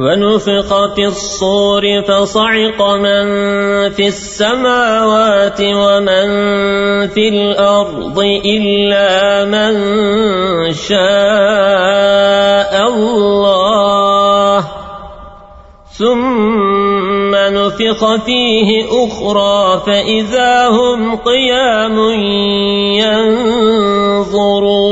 ونفق في الصور فصعق من في السماوات ومن في الأرض إلا من شاء الله. ثم نفخ فيه أخرى فإذا هم قيام ينظرون.